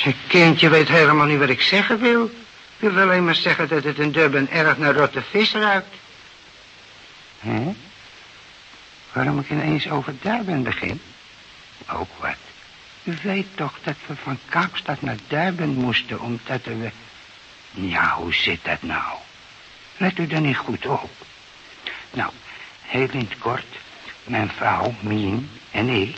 Zijn kindje weet helemaal niet wat ik zeggen wil. Ik wil alleen maar zeggen dat het in Durban erg naar rotte vis ruikt. Hm? Waarom ik ineens over Durban begin? Ook wat. U weet toch dat we van Kaapstad naar Durban moesten, omdat we... Ja, hoe zit dat nou? Let u er niet goed op. Nou, heel in het kort. Mijn vrouw, Mien en ik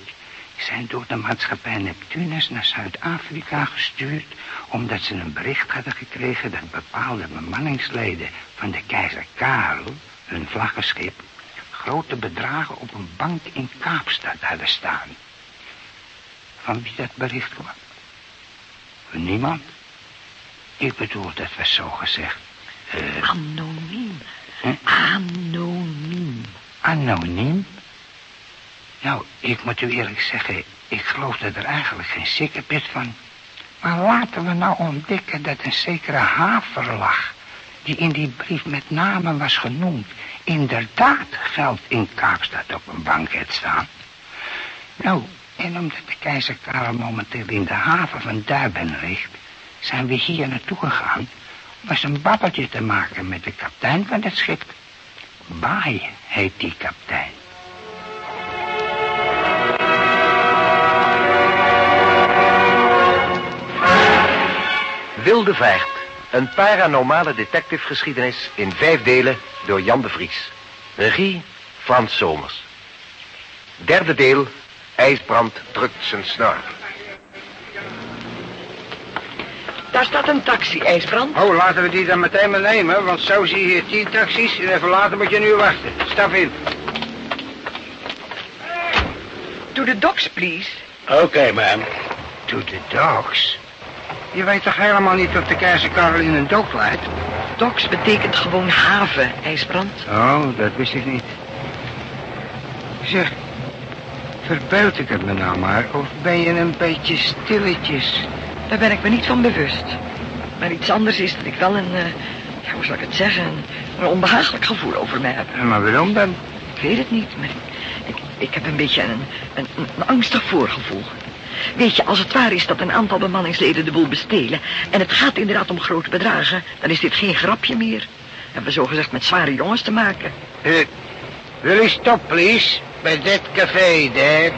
zijn door de maatschappij Neptunus naar Zuid-Afrika gestuurd... omdat ze een bericht hadden gekregen dat bepaalde bemanningsleden van de keizer Karel... hun vlaggenschip, grote bedragen op een bank in Kaapstad hadden staan. Van wie dat bericht kwam? Van niemand. Ik bedoel, dat was zo gezegd... Uh, Anoniem. Anoniem. Anoniem? Nou, ik moet u eerlijk zeggen, ik geloof er eigenlijk geen sikkerpit van. Maar laten we nou ontdekken dat een zekere haverlag, die in die brief met name was genoemd, inderdaad geld in Kaapstad op een bank heeft staan. Nou, en omdat de keizer Karel momenteel in de haven van Durban ligt, zijn we hier naartoe gegaan, was een babbeltje te maken met de kapitein van het schip. Baai heet die kapitein. Wilde Vaart. Een paranormale detectivegeschiedenis in vijf delen door Jan de Vries. Regie Frans Somers. Derde deel. IJsbrand drukt zijn snor. Daar staat een taxi, IJsbrand. Oh, laten we die dan meteen maar nemen, want zo zie je hier tien taxis en even later moet je nu wachten. Stap in. To the docks, please. Oké, okay, ma'am. To the docks? Je weet toch helemaal niet of de keizer een dok leidt? Docks betekent gewoon haven, IJsbrand. Oh, dat wist ik niet. Zeg, verbeeld ik het me nou maar, of ben je een beetje stilletjes? Daar ben ik me niet van bewust. Maar iets anders is dat ik wel een, uh, ja, hoe zal ik het zeggen, een, onbehagelijk gevoel over me heb. Maar waarom dan? Ik weet het niet, maar ik, ik, ik heb een beetje een, een, een angstig voorgevoel. Weet je, als het waar is dat een aantal bemanningsleden de boel bestelen... en het gaat inderdaad om grote bedragen... dan is dit geen grapje meer. We hebben zogezegd met zware jongens te maken. Uh, wil je stop, please? Bij dit café, daar.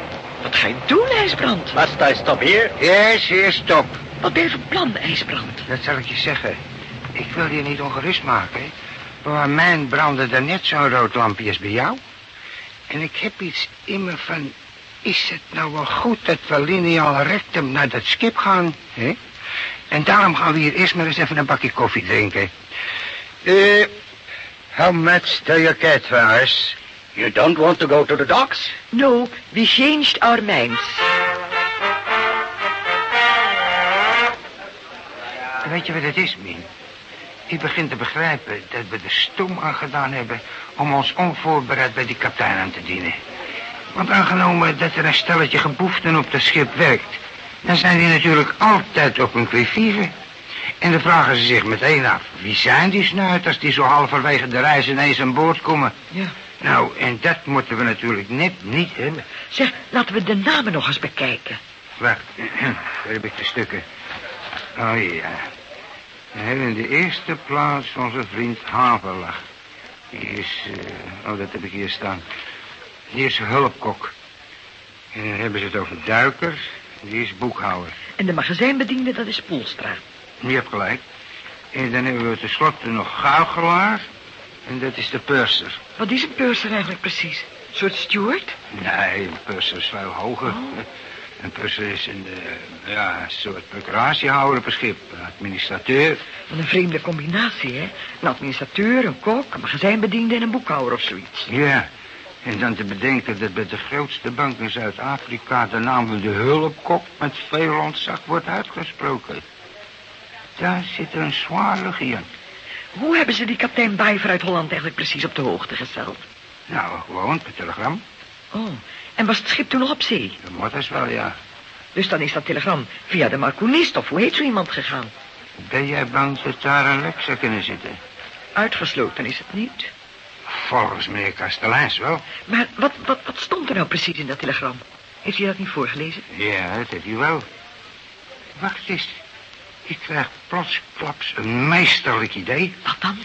Wat ga je doen, IJsbrand? Must I stop here? Yes, hier stop. Wat ben je van plan, IJsbrand? Dat zal ik je zeggen. Ik wil je niet ongerust maken. Maar mijn brandde er net zo'n rood lampje als bij jou. En ik heb iets in me van... Is het nou wel goed dat we lineaal rectum naar dat schip gaan? Hè? En daarom gaan we hier eerst maar eens even een bakje koffie drinken. Uh, how much do you get for us? You don't want to go to the docks? No, we changed our minds. Weet je wat het is, Min? Ik begin te begrijpen dat we er stom aan gedaan hebben... om ons onvoorbereid bij die kapitein aan te dienen. Want aangenomen dat er een stelletje geboeften op het schip werkt... dan zijn die natuurlijk altijd op hun kwivieren. En dan vragen ze zich meteen af... wie zijn die snuiters die zo halverwege de reis ineens aan boord komen? Ja. Nou, en dat moeten we natuurlijk net niet hebben. Zeg, laten we de namen nog eens bekijken. Wacht, daar heb ik de stukken. Oh ja. We hebben in de eerste plaats onze vriend Haverlach. Die is, uh, oh dat heb ik hier staan. Die is hulpkok. En dan hebben ze het over duikers. Die is boekhouder. En de magazijnbediende, dat is Poelstra. Je hebt gelijk. En dan hebben we tenslotte nog Gauchelaar. En dat is de purser. Wat is een purser eigenlijk precies? Een soort steward? Nee, een purser is veel hoger. Oh. Een purser is een, uh, ja, een soort procuratiehouder op een schip. Een administrateur. Wat een vreemde combinatie, hè? Een administrateur, een kok, een magazijnbediende en een boekhouder of zoiets. Ja, en dan te bedenken dat bij de grootste bank in Zuid-Afrika... de naam van de hulpkok met veel ontzag wordt uitgesproken. Daar zit er een zwaar luchtje in. Hoe hebben ze die kapitein Bijver uit Holland eigenlijk precies op de hoogte gesteld? Nou, gewoon per telegram. Oh, en was het schip toen nog op zee? Dat moet dus wel, ja. Dus dan is dat telegram via de marcoonist of hoe heet zo iemand gegaan? Ben jij bang dat daar een lek zou kunnen zitten? Uitgesloten is het niet. Volgens meneer Kasteleins wel. Maar wat, wat, wat stond er nou precies in dat telegram? Heeft hij dat niet voorgelezen? Ja, dat heeft hij wel. wacht eens. Ik krijg plotsklaps een meesterlijk idee. Wat dan?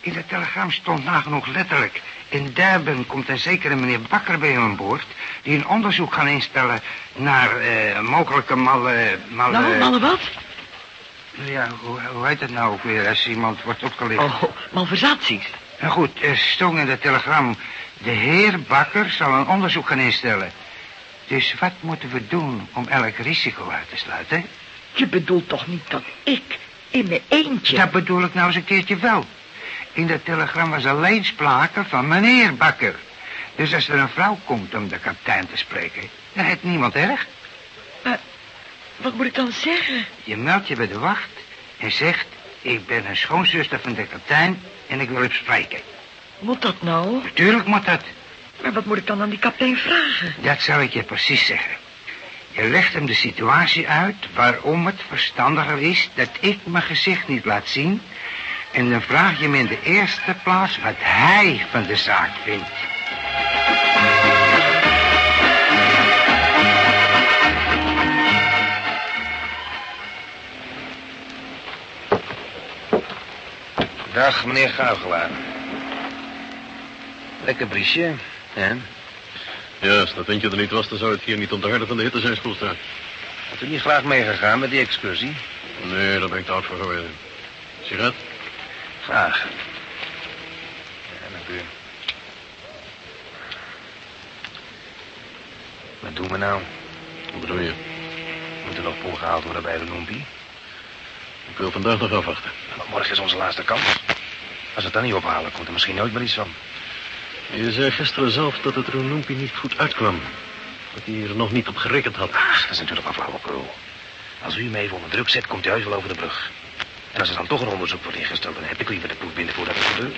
In het telegram stond nagenoeg letterlijk... in Durban komt een zekere meneer Bakker bij u aan boord... die een onderzoek gaan instellen naar eh, mogelijke malle... malle Nou, mannen wat? Ja, hoe, hoe heet het nou ook weer als iemand wordt opgelicht? Oh, malversaties. Nou goed, er stond in het telegram... de heer Bakker zal een onderzoek gaan instellen. Dus wat moeten we doen om elk risico uit te sluiten? Je bedoelt toch niet dat ik in mijn eentje... Dat bedoel ik nou eens een keertje wel. In dat telegram was alleen sprake van meneer Bakker. Dus als er een vrouw komt om de kapitein te spreken... dan heeft niemand erg. Wat moet ik dan zeggen? Je meldt je bij de wacht en zegt... ik ben een schoonzuster van de kapitein en ik wil hem spreken. Moet dat nou? Natuurlijk moet dat. Maar wat moet ik dan aan die kapitein vragen? Dat zal ik je precies zeggen. Je legt hem de situatie uit waarom het verstandiger is dat ik mijn gezicht niet laat zien. En dan vraag je hem in de eerste plaats wat hij van de zaak vindt. Dag, meneer Guigelaar. Lekker briesje, hè? Ja, als dat eentje er niet was, dan zou het hier niet om de harde van de hitte zijn, Spoelstra. Had u niet graag meegegaan met die excursie? Nee, daar ben ik te oud voor geworden. Sigaret? Graag. Ja, dank u. Wat doen we nou? Wat bedoel je? Moet er nog poel gehaald worden bij de Noempie? Ik wil vandaag nog afwachten. Maar morgen is onze laatste kans. Als het dan niet ophalen, komt er misschien nooit meer iets van. Je zei gisteren zelf dat het Roenoempie niet goed uitkwam. Dat hij er nog niet op gerekend had. Ach, dat is natuurlijk maar flauwekul. Als u hem even onder druk zet, komt hij heus wel over de brug. En als er dan toch een onderzoek wordt ingesteld, dan heb ik liever de poep binnen voordat het gebeurt.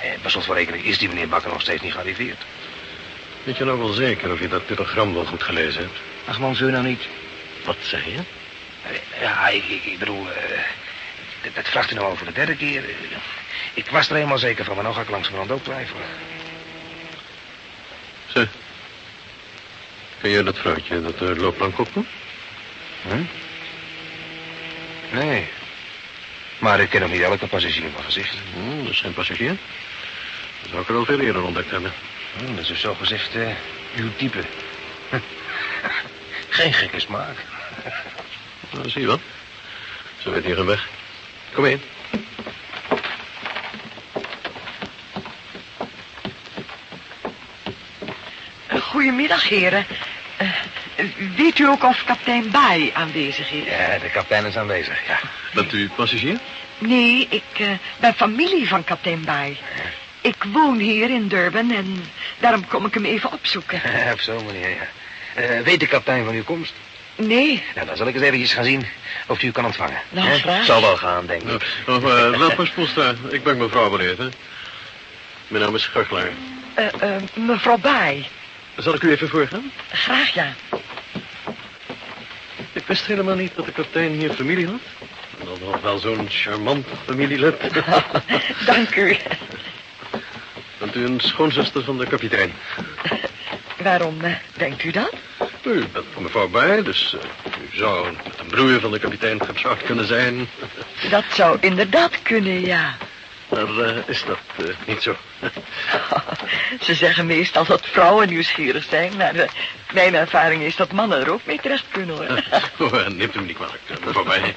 Eh, bij slot van rekening is die meneer Bakker nog steeds niet gearriveerd. Weet je nou wel zeker of je dat telegram wel goed gelezen hebt? Ach man, zeur nou niet. Wat zeg je? Eh, Ja, ik, ik, ik bedoel, eh, dat, dat vraagt u nou al voor de derde keer. Eh, Ik was er eenmaal zeker van, maar nou ga ik langzamerhand ook twijfelen. Zeg. Ken jij dat vrouwtje dat de loopplank op Hm? Nee. Maar ik ken nog niet elke passagier van gezicht. Hm, dat is geen passagier. Dat zou ik er al veel eerder ontdekt hebben. Hm, dat is dus zo gezegd eh, uw type. Geen gekke smaak. Nou, zie je wat. Ze weet hier een weg. Kom in. Goedemiddag, heren. Eh, weet u ook of kapitein Baai aanwezig is? Ja, de kapitein is aanwezig, ja. Bent u passagier? Nee, ik eh, ben familie van kapitein Baai. Ik woon hier in Durban en daarom kom ik hem even opzoeken. Op zo'n manier, ja. Eh, weet de kapitein van uw komst? Nee, Nou, dan zal ik eens eventjes gaan zien of u kan ontvangen. Nou. Zal wel gaan, denk ik. of, uh, laat maar Spoelstra. Ik ben mevrouw hè. Mijn naam is Guglaar. Eh, eh, mevrouw Baai. Zal ik u even voorgaan? Graag ja. Ik wist helemaal niet dat de kapitein hier familie had. En dan nog wel zo'n charmant familielid. Dank u. Bent u een schoonzuster van de kapitein? Waarom eh, denkt u dat? U bent van mevrouw bij, dus eh, u zou met een broer van de kapitein getrouwd kunnen zijn. Dat zou inderdaad kunnen, ja. Maar eh, is dat eh, niet zo? Ze zeggen meestal dat vrouwen nieuwsgierig zijn, maar mijn ervaring is dat mannen er ook mee terecht kunnen hoor. Oh, neemt u me niet kwalijk, mevrouw bij.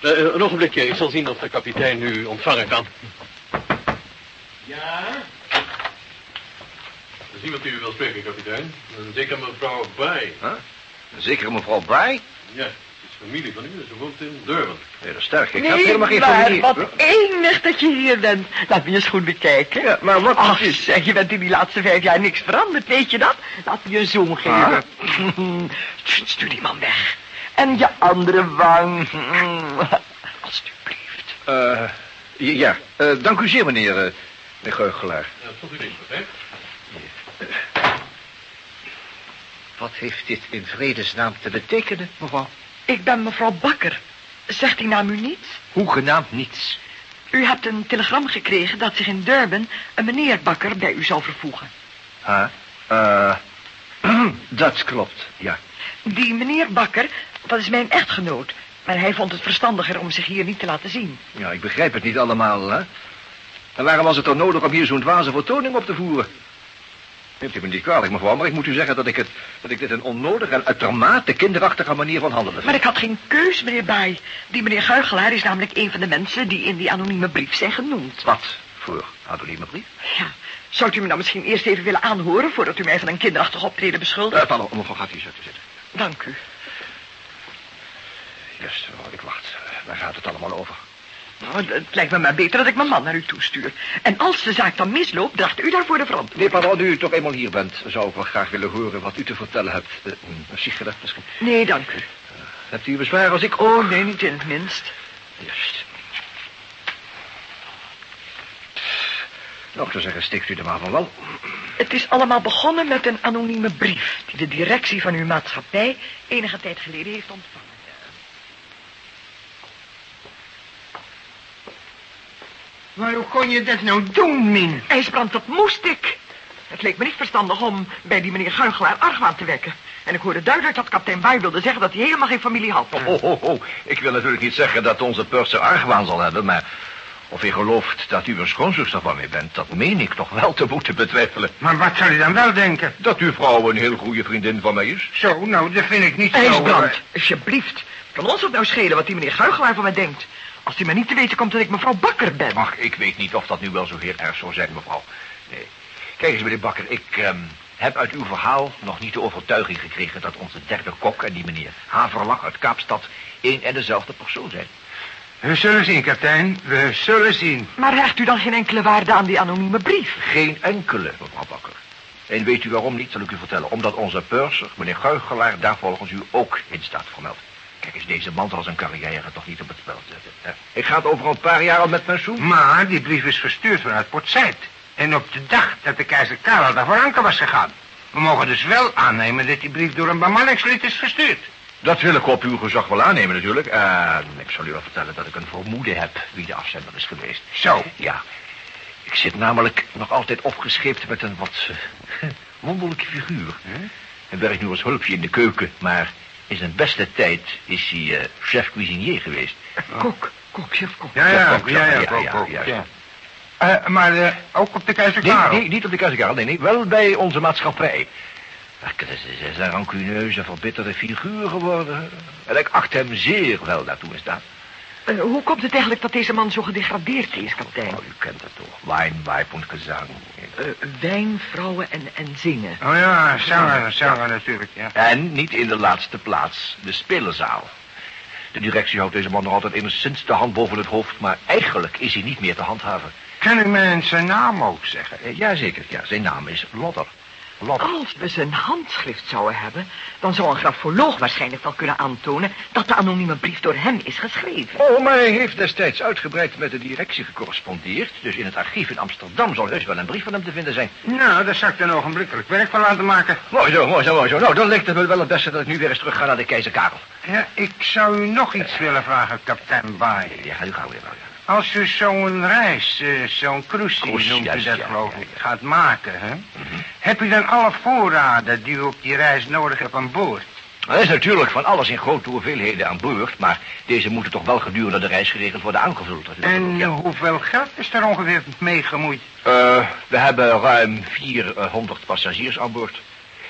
Een ogenblikje, ik zal zien of de kapitein u ontvangen kan. Ja? Is iemand die u wil spreken, kapitein. Zeker mevrouw bij. Zeker mevrouw Bry? Ja, het is familie van u, ze woont in Durban. Heel sterk. Ik nee, heb helemaal geen maar familie. wat enig dat je hier bent. Laat me eens goed bekijken. Ja, maar wat Ach, precies? zeg, je bent in die laatste vijf jaar niks veranderd, weet je dat? Laat me je een zoom geven. St- Stuur die man weg. En je andere wang. Alsjeblieft. Eh, ja, eh, dank u zeer, meneer, eh, meneer Geugelaar. Ja, tot u dienst, hè? Wat heeft dit in vredesnaam te betekenen, mevrouw? Ik ben mevrouw Bakker. Zegt die naam u niets? Hoegenaamd niets. U hebt een telegram gekregen dat zich in Durban een meneer Bakker bij u zal vervoegen. Ah, eh, dat klopt, ja. Die meneer Bakker, dat is mijn echtgenoot. Maar hij vond het verstandiger om zich hier niet te laten zien. Ja, ik begrijp het niet allemaal, hè. En waarom was het dan nodig om hier zo'n dwaze vertoning op te voeren? Neemt u me niet kwalijk, mevrouw, maar ik moet u zeggen dat ik, het, dat ik dit een onnodige en uitermate kinderachtige manier van handelen vind. Maar ik had geen keus, meneer Baai. Die meneer Guigelaar is namelijk een van de mensen die in die anonieme brief zijn genoemd. Wat voor anonieme brief? Ja, zou u me dan misschien eerst even willen aanhoren... voordat u mij van een kinderachtig optreden beschuldigt? Uh, pardon, mevrouw, gaat u zitten zitten. Dank u. Juist, mevrouw, ik wacht. Waar gaat het allemaal over? Nou, het lijkt me maar beter dat ik mijn man naar u toestuur. En als de zaak dan misloopt, draagt u daarvoor de Nee, verantwoordelijkheid. pardon, nu u toch eenmaal hier bent, zou ik wel graag willen horen wat u te vertellen hebt. Eh, een sigaret misschien. Nee, dank u. Hebt u bezwaar als ik... Oh, nee, niet in het minst. Juist. Nog te zeggen, stikt u er maar van wel. Het is allemaal begonnen met een anonieme brief... die de directie van uw maatschappij enige tijd geleden heeft ontvangen. Maar hoe kon je dat nou doen, Min? IJsbrand, dat moest ik. Het leek me niet verstandig om bij die meneer Guigelaar argwaan te wekken. En ik hoorde duidelijk dat kapitein Baai wilde zeggen dat hij helemaal geen familie had. Oh, oh, oh, oh. Ik wil natuurlijk niet zeggen dat onze purser argwaan zal hebben, maar... Of u gelooft dat u een schoonzuster van mij bent, dat meen ik toch wel te moeten betwijfelen. Maar wat zou je dan wel denken? Dat uw vrouw een heel goede vriendin van mij is. Zo, nou, dat vind ik niet zo... IJsbrand, eh, alsjeblieft. Kan ons het nou schelen wat die meneer Guigelaar van mij denkt? Als hij maar niet te weten komt dat ik mevrouw Bakker ben. Ach, ik weet niet of dat nu wel zo heel erg zou zijn, mevrouw. Nee. Kijk eens, meneer Bakker, ik ehm, heb uit uw verhaal nog niet de overtuiging gekregen... dat onze derde kok en die meneer Haverlach uit Kaapstad... één en dezelfde persoon zijn. We zullen zien, kapitein. We zullen zien. Maar hecht u dan geen enkele waarde aan die anonieme brief? Geen enkele, mevrouw Bakker. En weet u waarom niet, zal ik u vertellen. Omdat onze purser, meneer Guigelaar, daar volgens u ook in staat vermeld. Kijk eens, deze man zal zijn carrière toch niet op het spel zetten. Ik ga het over een paar jaar al met pensioen. Maar die brief is verstuurd vanuit Port Said. En op de dag dat de keizer Karel daar voor anker was gegaan. We mogen dus wel aannemen dat die brief door een bemanningslid is verstuurd. Dat wil ik op uw gezag wel aannemen natuurlijk. En ik zal u wel vertellen dat ik een vermoeden heb wie de afzender is geweest. Zo. Ja. Ik zit namelijk nog altijd opgescheept met een wat eh, wonderlijke figuur. Hij werkt nu als hulpje in de keuken, maar in zijn beste tijd is hij eh, chef cuisinier geweest. Kok, kok, chef kok. Ja, ja, kok, ja, ja, ja, kok, kok, ja, ja. Eh, maar eh, ook op de keizer Nee, Karel. nee, niet op de Keizer nee, nee. Wel bij onze maatschappij. Ach, is, het is een rancuneuze, verbitterde figuur geworden. En ik acht hem zeer wel daartoe in staat. Eh, hoe komt het eigenlijk dat deze man zo gedegradeerd is, kapitein? Oh, u kent het toch. Wijn, wijf en gezang. Eh, wijn, vrouwen en, en zingen. Oh ja, zanger, zanger natuurlijk, ja. En niet in de laatste plaats de spelenzaal. De directie houdt deze man nog altijd enigszins de hand boven het hoofd... maar eigenlijk is hij niet meer te handhaven. Kan u me zijn naam ook zeggen? Eh, Jazeker, ja, zijn naam is Lodder. Als we zijn handschrift zouden hebben... dan zou een grafoloog waarschijnlijk wel kunnen aantonen... dat de anonieme brief door hem is geschreven. Oh, maar hij heeft destijds uitgebreid met de directie gecorrespondeerd. Dus in het archief in Amsterdam zal heus wel een brief van hem te vinden zijn. Nou, daar zou ik dan ogenblikkelijk werk van laten maken. Mooi zo, mooi zo, mooi zo. Nou, dan lijkt het me wel het beste dat ik nu weer eens terug ga naar de keizer Karel. Ja, ik zou u nog iets willen vragen, kapitein Baai. Ja, ga u gaan weer wel. ja. Als u zo'n reis, eh, zo'n cruise, noemt u dat ja, geloof ik, ja. gaat maken, hè? Heb u dan alle voorraden die u op die reis nodig hebt aan boord? Er is natuurlijk van alles in grote hoeveelheden aan boord, maar deze moeten toch wel gedurende de reis geregeld worden aangevuld. En Ja. hoeveel geld is er ongeveer mee gemoeid? Eh, we hebben ruim 400 passagiers aan boord.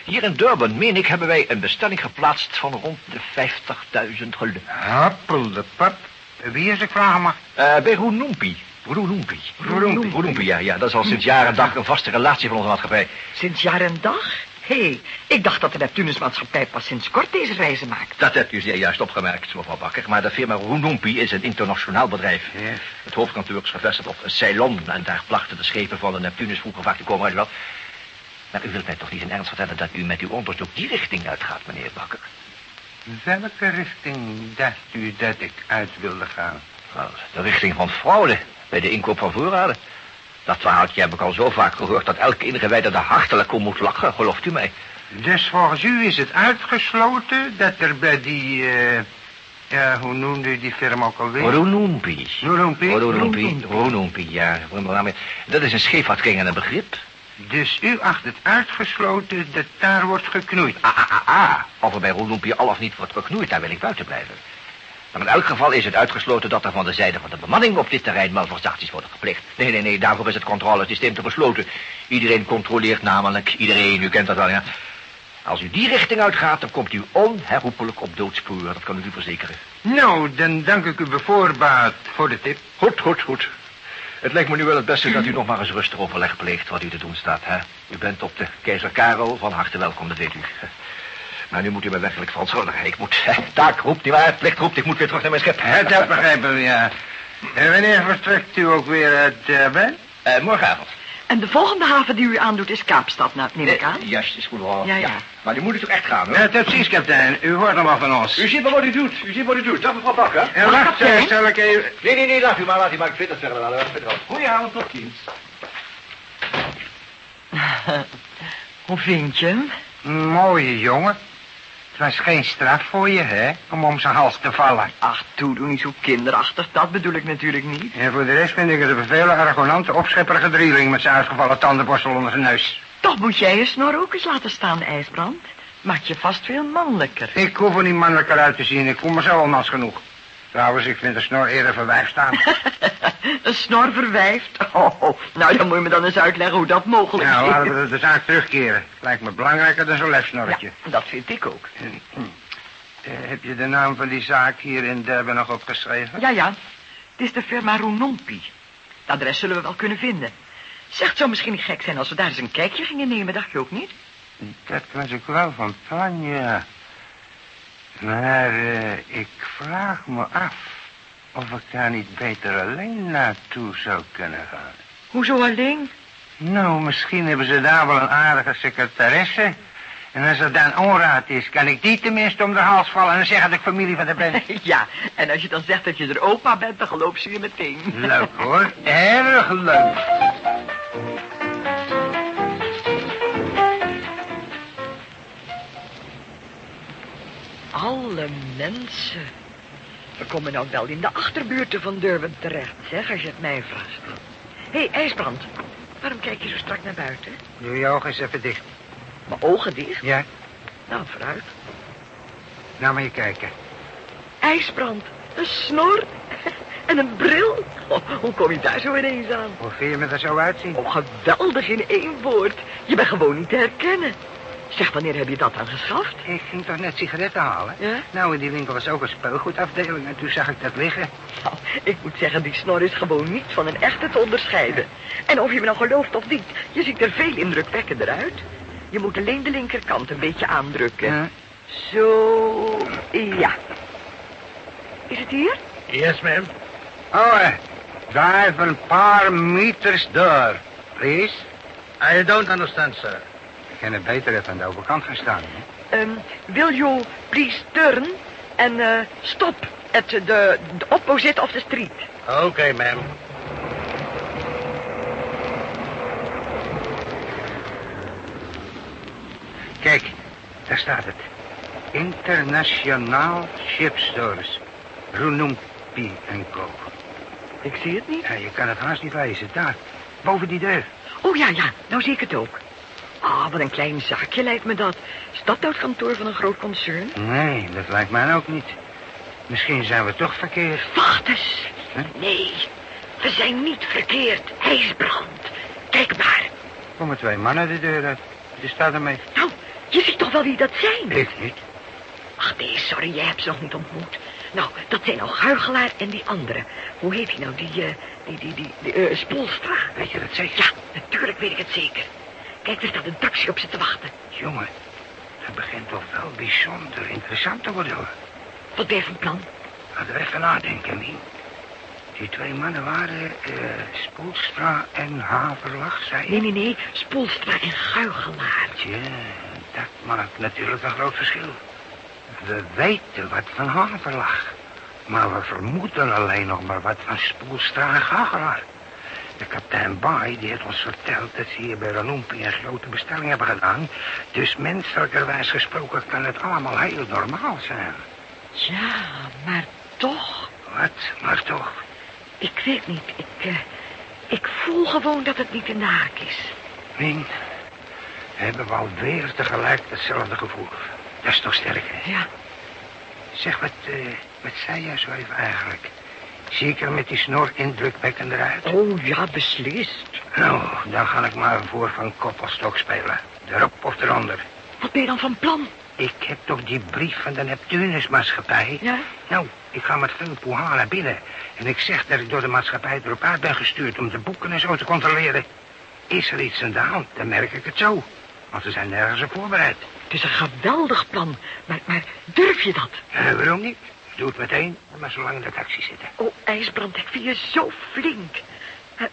Hier in Durban, meen ik, hebben wij een bestelling geplaatst van rond de 50.000 gulden. Appel de pap. Wie is ik vragen mag? Eh, bij Roenoempi. Roenoempi. Roenoempi. Roenoempi, ja, ja. Dat is al sinds jaren en dag een vaste relatie van onze maatschappij. Sinds jaar en dag? Hé, hey, ik dacht dat de Neptunusmaatschappij pas sinds kort deze reizen maakt. Dat hebt u zeer juist opgemerkt, mevrouw Bakker. Maar de firma Roenoempi is een internationaal bedrijf. Ja. Het hoofdkantoor is gevestigd op Ceylon. En daar plachten de schepen van de Neptunus vroeger vaak te komen uit. Maar u wilt mij toch niet in ernst vertellen dat u met uw onderzoek die richting uitgaat, meneer Bakker? Welke richting dacht u dat ik uit wilde gaan? De richting van fraude bij de inkoop van voorraden. Dat verhaaltje heb ik al zo vaak gehoord dat elke ingewijde er hartelijk om moet lachen, gelooft u mij. Dus volgens u is het uitgesloten dat er bij die... eh, ja, hoe noemde u die firma ook alweer? Roenoempi. Roenoempi? Roenoempi. Ja. Dat is een scheepvaartkring en een begrip. Dus u acht het uitgesloten dat daar wordt geknoeid? Ah, ah, ah, ah. Of er bij Roeloempie al of niet wordt geknoeid, daar wil ik buiten blijven. Maar in elk geval is het uitgesloten dat er van de zijde van de bemanning op dit terrein malversaties worden gepleegd. Nee, nee, nee, daarvoor is het controlesysteem te besloten. Iedereen controleert namelijk, iedereen, u kent dat wel, ja. Als u die richting uitgaat, dan komt u onherroepelijk op doodspoor, dat kan ik u verzekeren. Nou, dan dank ik u bevoorbaat voor de tip. Goed, goed, goed. Het lijkt me nu wel het beste dat u nog maar eens rustig overleg pleegt wat u te doen staat, hè. U bent op de keizer Karel van harte welkom, dat weet u. Maar nu moet u me werkelijk verontschuldigen. Ik moet... Taak roept, niet waar? Plicht roept, ik moet weer terug naar mijn schip. Ja, dat begrijpen we, ja. En wanneer vertrekt u ook weer uit Durban? Eh, morgenavond. En de volgende haven die u aandoet is Kaapstad, nou, neem ik aan. Eh, juist, is goed hoor. Ja, ja. Maar nu moet u toch echt gaan, hoor. Ja, tot ziens, kapitein. U hoort nog wel van ons. U ziet maar wat u doet. U ziet wat u doet. Dag, mevrouw Bakker. En wacht, kapitein. eh, stel ik even... Nee, nee, nee, laat u maar, laat u maar. Ik vind het verder wel. hoor. Verder wel. Goedenavond, tot ziens. Hoe vind je hem? Mooie jongen. Het was geen straf voor je, hè, om om zijn hals te vallen. Ach, toe, doe niet zo kinderachtig. Dat bedoel ik natuurlijk niet. En voor de rest vind ik het een vervelende, arrogante, opschepperige drieling... met zijn uitgevallen tandenborstel onder zijn neus. Toch moet jij je snor ook eens laten staan, IJsbrand. Maakt je vast veel mannelijker. Ik hoef er niet mannelijker uit te zien. Ik kom er zo al mans genoeg. Trouwens, ik vind de snor eerder verwijf staan. Een snor verwijft. Oh, nou, dan moet je me dan eens uitleggen hoe dat mogelijk Nou, is. laten we de zaak terugkeren. Lijkt me belangrijker dan zo'n lefsnorretje. Ja, dat vind ik ook. Eh, heb je de naam van die zaak hier in Durban nog opgeschreven? Ja, ja. Het is de firma Roenompi. Het adres zullen we wel kunnen vinden. Zeg, het zou misschien niet gek zijn als we daar eens een kijkje gingen nemen, dacht je ook niet? Dat was ik wel van plan, ja. Maar eh, ik vraag me af of ik daar niet beter alleen naartoe zou kunnen gaan. Hoezo alleen? Nou, misschien hebben ze daar wel een aardige secretaresse. En als er dan onraad is, kan ik die tenminste om de hals vallen en zeggen dat ik familie van de ben. Ja, en als je dan zegt dat je er opa bent, dan geloof ze je meteen. Leuk hoor, erg leuk. Mensen. We komen nou wel in de achterbuurten van Durban terecht, zeg, als je het mij vraagt. Hé, hey, IJsbrand. Waarom kijk je zo strak naar buiten? Doe je ogen eens even dicht. Mijn ogen dicht? Ja, Nou, vooruit. nou maar je kijken. IJsbrand, een snor en een bril. Oh, hoe kom je daar zo ineens aan? Hoe vind je me er zo uitzien? Oh, geweldig in één woord. Je bent gewoon niet te herkennen. Zeg, wanneer heb je dat dan geschaft? Ik ging toch net sigaretten halen? Ja? Nou, in die winkel was ook een speelgoedafdeling en toen zag ik dat liggen. Nou, ik moet zeggen, die snor is gewoon niet van een echte te onderscheiden. En of je me nou gelooft of niet, je ziet er veel indrukwekkender uit. Je moet alleen de linkerkant een beetje aandrukken. Ja. Zo, ja. Is het hier? Yes, ma'am. Oh, eh, drive een paar meters door, please. I don't understand, sir. Kan het beter even aan de overkant gaan staan. Hè? Um, will you please turn en eh, stop at the, the opposite of the street? Okay, ma'am. Kijk, daar staat het. Internationaal Shipstores. Runumpi en Co. Ik zie het niet. Ja, je kan het haast niet lezen. Daar, boven die deur. Oh ja, ja, nou zie ik het ook. Ah, wat een klein zaakje lijkt me dat. Is dat nou het kantoor van een groot concern? Nee, dat lijkt mij ook niet. Misschien zijn we toch verkeerd. Wacht eens. Huh? Nee, we zijn niet verkeerd. IJsbrand. Kijk maar. Komen twee mannen de deur uit. Die staat ermee. Nou, je ziet toch wel wie dat zijn? Ik niet. Ach nee, sorry, jij hebt ze nog niet ontmoet. Nou, dat zijn nou Guigelaar en die andere. Hoe heet die nou, die, eh, die, die, die, die eh, Spoelstra? Weet je dat zeker? Ja, natuurlijk weet ik het zeker. Kijk, er staat een taxi op ze te wachten. Jongen, het begint toch wel bijzonder interessant te worden, hoor. Wat ben je van plan? Laten we even nadenken, Mien. Die twee mannen waren eh Spoelstra en Haverlach, zei je? Nee, nee, nee, Spoelstra en Guigelaar. Tja, dat maakt natuurlijk een groot verschil. We weten wat van Haverlach. Maar we vermoeden alleen nog maar wat van Spoelstra en Gagelaar. De kapitein Baai die heeft ons verteld dat ze hier bij Ranumpi een grote bestelling hebben gedaan. Dus menselijkerwijs gesproken kan het allemaal heel normaal zijn. Ja, maar toch. Wat, maar toch. Ik weet niet, ik, eh, ik voel gewoon dat het niet in de haak is. Mien, hebben we alweer tegelijk hetzelfde gevoel. Dat is toch sterk, hè? Ja. Zeg, wat, eh, wat zei jij zo even eigenlijk? Zeker met die snor indrukwekkend eruit? Oh, ja, beslist. Nou, dan ga ik maar voor van koppelstok spelen. Erop of eronder. Wat ben je dan van plan? Ik heb toch die brief van de Neptunusmaatschappij? Ja? Nou, ik ga met veel poeha naar binnen. En ik zeg dat ik door de maatschappij erop uit ben gestuurd om de boeken en zo te controleren. Is er iets aan de hand, dan merk ik het zo. Want ze zijn nergens op voorbereid. Het is een geweldig plan. Maar, maar durf je dat? Eh, waarom niet? Doe het meteen, maar zolang in de taxi zitten. Oh, IJsbrand, ik vind je zo flink. Eh,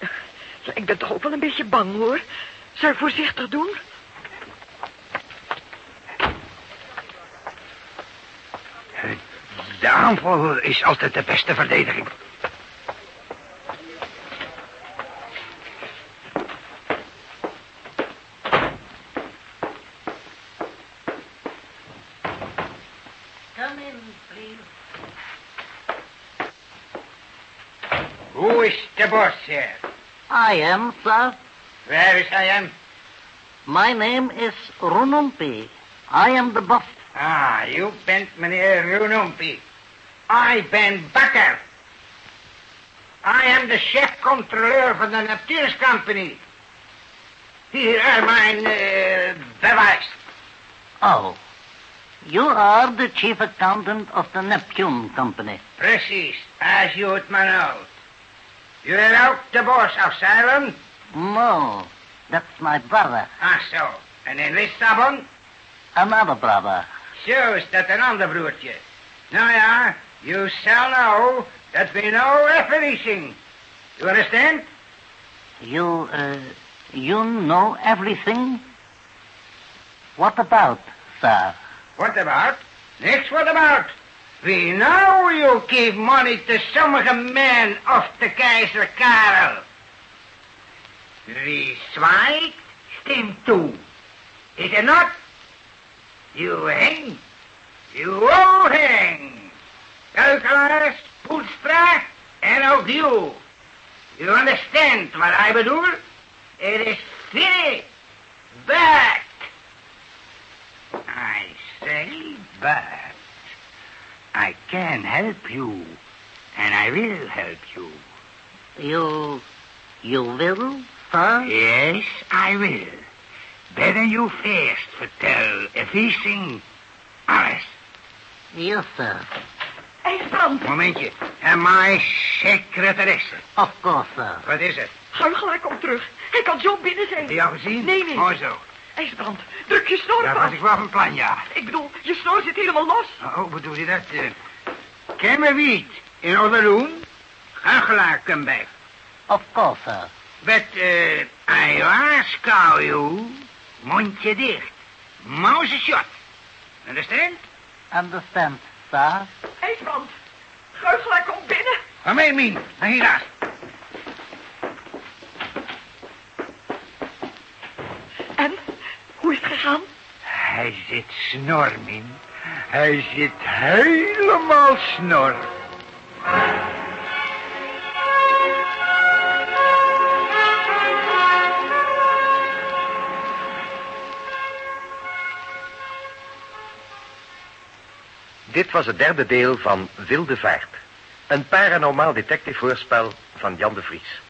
ja, ik ben toch ook wel een beetje bang, hoor. Zou je voorzichtig doen? Eh, De aanval is altijd de beste verdediging. Hoe the boss here? I am, sir. Where is is hij aan? My name is Runumpi. I am the boss. Ah, u bent meneer Runumpi. I ben Bakker. I am the chef-controleur van de Neptunus Company. Hier is mijn eh, bewijs. Oh. You are the chief accountant of the Neptune Company. Precies, as you het maar houdt. U hebt ook de bos afzeilen? No, that's my brother. Ah, zo. En in Lissabon? Another brother. Dat een ander broertje. Nou ja, you shall know that we know everything. You understand? You, uh, you know everything? What about, sir? What about? Niks what about. We know you give money to sommige men of de keizer Karel. Wie zwaait, stemt toe. Is het not? You hang. You all hang. Keukelaars, Poelstra en ook you. You understand what I bedoel? It is very bad. I say but I can help you, and I will help you. You, you will, sir? Yes, I will. Better you first vertel everything. Alles. Yes, sir. IJsbrand, Momentje. En mijn secretaresse. Of course, sir. Wat is het? ga gelijk op terug. Hij kan zo binnen zijn. Heb je al gezien? Nee, nee. Mooi zo. IJsbrand, druk je snor Daar vast. was ik wel van plan, ja. Ik bedoel, je snor zit helemaal los. Oh, hoe bedoel je dat? Uh, ken me wiet in Oddeloen? Ga gelijk come back. Of course, sir. But uh, I ask you, mondje dicht. Mouse shut. Understand? Understand, sir? IJsbrand, gelijk op binnen. Waarmee, Mien? Naar hiernaast. En, hoe is het gegaan? Hij zit snor, Min. Hij zit helemaal snor. Dit was het derde deel van Wilde Vaart. Een paranormaal detective voorspel van Jan de Vries.